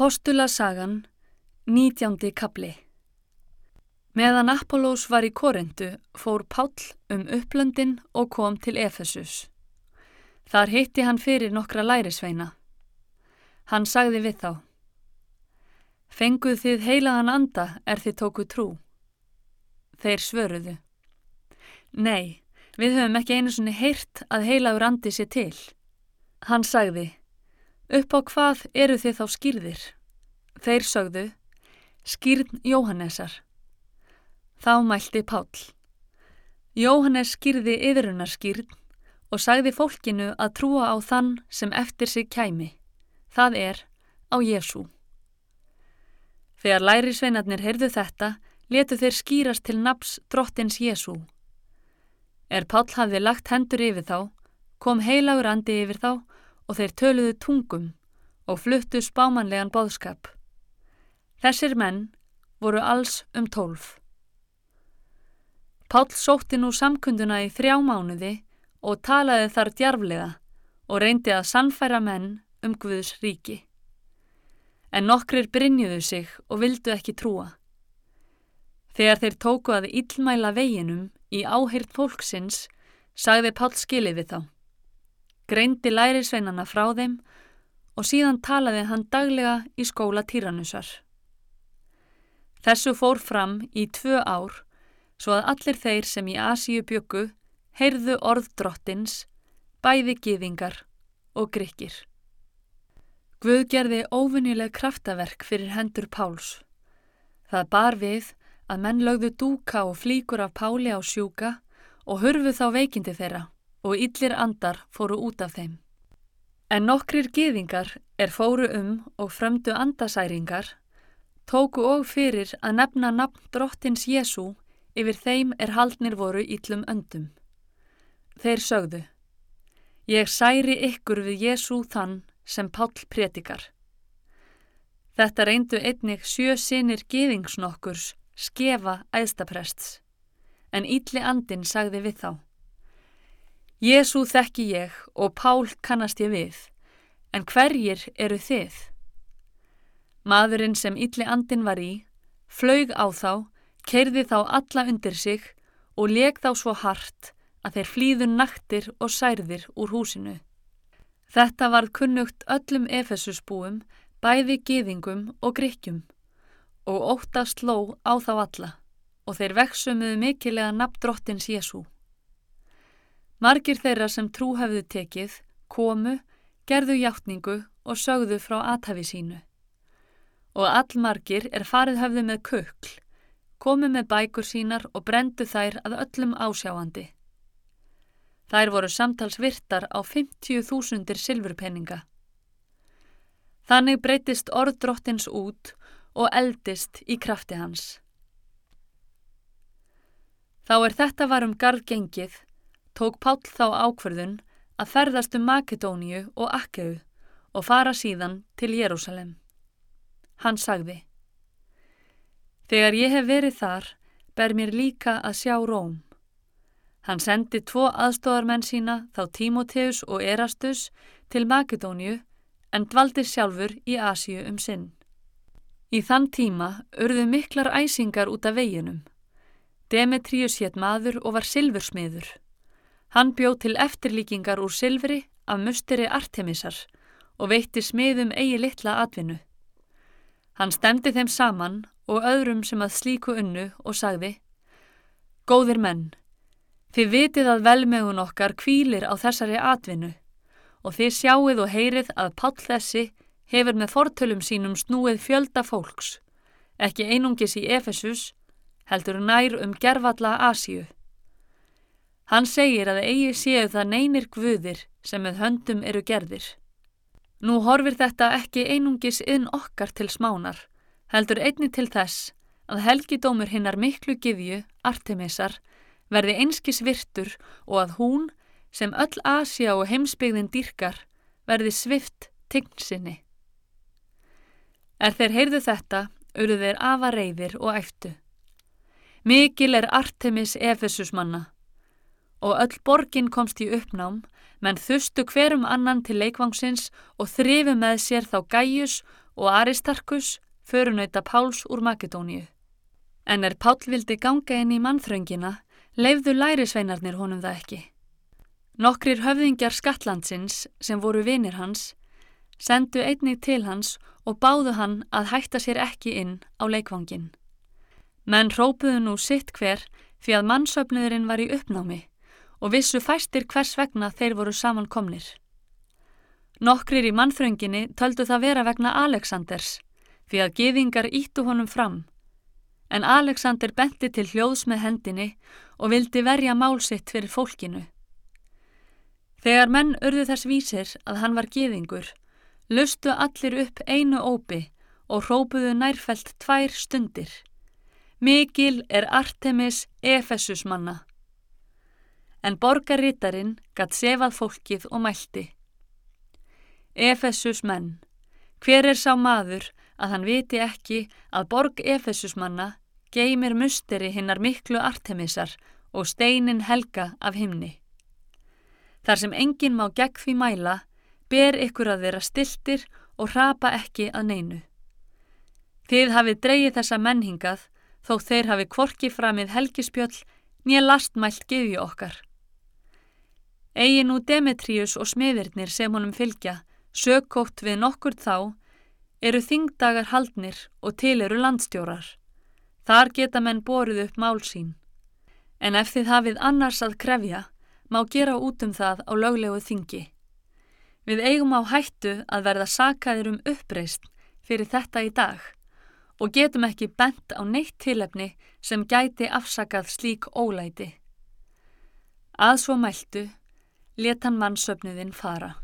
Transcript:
Apostula sagan, nítjándi kapli Meðan Apollós var í Korindu fór Páll um upplöndin og kom til Efesus. Þar hitti hann fyrir nokkra lærisveina. Hann sagði við þá. Fenguð þið heilaðan anda er þið tóku trú? Þeir svöruðu. Nei, við höfum ekki einu svoni heyrt að heilaður andi sér til. Hann sagði. Upp á hvað eru þið þá skýrðir? Þeir sögðu, skýrn Jóhannesar. Þá mælti Páll. Jóhannes skýrði yðrunar skýrn og sagði fólkinu að trúa á þann sem eftir sig kæmi. Það er á Jésu. Þegar læri sveinarnir heyrðu þetta, letu þeir skýrast til naps drottins Jésu. Er Páll hafði lagt hendur yfir þá, kom heilagur andi yfir þá og þeir töluðu tungum og fluttu spámanlegan boðskap. Þessir menn voru alls um tólf. Pál sótti nú samkunduna í þrjá mánuði og talaði þar djarflega og reyndi að sannfæra menn um Guðs ríki. En nokkrir brinjuðu sig og vildu ekki trúa. Þegar þeir tóku að illmæla veginum í áheirt fólksins, sagði Pál skilið við þá greindi lærisveinana frá þeim og síðan talaði hann daglega í skóla Týranusar. Þessu fór fram í tvö ár svo að allir þeir sem í Asíu byggu heyrðu orð drottins, bæði giðingar og grykkir. Guð gerði óvinnileg kraftaverk fyrir hendur Páls. Það bar við að menn lögðu dúka og flíkur af Páli á sjúka og hurfu þá veikindi þeirra og yllir andar fóru út af þeim. En nokkrir gýðingar er fóru um og frömdu andasæringar, tóku og fyrir að nefna nafn drottins Jésu yfir þeim er haldnir voru yllum öndum. Þeir sögðu, ég særi ykkur við Jésu þann sem Páll pretikar. Þetta reyndu einnig sjö sinir gýðingsnokkurs skefa æðstaprests, en ylli andin sagði við þá. Jésu þekki ég og Pál kannast ég við, en hverjir eru þið? Maðurinn sem ylli andin var í, flög á þá, keirði þá alla undir sig og leg þá svo hart að þeir flýðu naktir og særðir úr húsinu. Þetta varð kunnugt öllum efesusbúum, bæði giðingum og grykkjum og óttast ló á þá alla og þeir veksumuðu mikilega nafn drottins Jésu. Margir þeirra sem trú hafðu tekið, komu, gerðu hjáttningu og sögðu frá aðhafi sínu. Og allmargir er farið hafðu með kökl, komu með bækur sínar og brendu þær að öllum ásjáandi. Þær voru samtals virtar á 50.000 silfurpenninga. Þannig breytist orðdrottins út og eldist í krafti hans. Þá er þetta varum garð gengið tók Páll þá ákverðun að ferðast um Makedóníu og Akkeu og fara síðan til Jérúsalem. Hann sagði Þegar ég hef verið þar, ber mér líka að sjá Róm. Hann sendi tvo aðstofarmenn sína, þá Tímoteus og Erastus, til Makedóniu en dvaldi sjálfur í Asíu um sinn. Í þann tíma urðu miklar æsingar út af veginum. Demetrius hétt maður og var silfursmiður. Hann bjóð til eftirlíkingar úr silfri af musteri Artemisar og veitti smiðum eigi litla atvinnu. Hann stemdi þeim saman og öðrum sem að slíku unnu og sagði Góðir menn, þið vitið að velmegun okkar kvílir á þessari atvinnu og þið sjáuð og heyrið að pall þessi hefur með fortölum sínum snúið fjölda fólks, ekki einungis í Efesus, heldur nær um gerfalla Asíu. Hann segir að eigi séu það neynir guðir sem með höndum eru gerðir. Nú horfir þetta ekki einungis inn okkar til smánar, heldur einni til þess að helgidómur hinnar miklu gifju, Artemisar, verði einskis virtur og að hún, sem öll Asja og heimsbyggðin dýrkar, verði svift tignsinni. Er þeir heyrðu þetta, auðu þeir afa reyðir og eftu. Mikil er Artemis Efesusmanna, og öll borgin komst í uppnám, menn þustu hverum annan til leikvangsins og þrifu með sér þá gæjus og Aristarkus förunauta Páls úr Makedóniu. En er Pál vildi ganga inn í mannþröngina, leifðu lærisveinarnir honum það ekki. Nokkrir höfðingjar Skatlandsins sem voru vinir hans, sendu einnig til hans og báðu hann að hætta sér ekki inn á leikvangin. Menn rópuðu nú sitt hver fyrir að mannsöfniðurinn var í uppnámi og vissu fæstir hvers vegna þeir voru samankomnir. Nokkrir í mannþrönginni töldu það vera vegna Aleksanders fyrir að gefingar íttu honum fram en Alexander benti til hljóðs með hendinni og vildi verja málsitt fyrir fólkinu. Þegar menn urðu þess vísir að hann var gefingur, lustu allir upp einu ópi og hrópuðu nærfælt tvær stundir. Mikil er Artemis Efesus manna. En borgarritarinn gatt sefað fólkið og mælti. Efesus menn, hver er sá maður að hann viti ekki að borg Efesus manna geymir musteri hinnar miklu Artemisar og steinin helga af himni. Þar sem enginn má gegn því mæla, ber ykkur að vera stiltir og rapa ekki að neinu. Þið hafið dreyið þessa mennhingað þó þeir hafi kvorki framið helgispjöll nýja lastmælt geðju okkar. Egi nú Demetrius og smiðirnir sem honum fylgja, sökkótt við nokkur þá, eru þingdagar haldnir og til eru landstjórar. Þar geta menn borið upp mál sín. En ef þið hafið annars að krefja, má gera út um það á löglegu þingi. Við eigum á hættu að verða sakaðir um uppreist fyrir þetta í dag og getum ekki bent á neitt tilefni sem gæti afsakað slík ólæti. Að svo mæltu, let hann mannsöfnuðinn fara.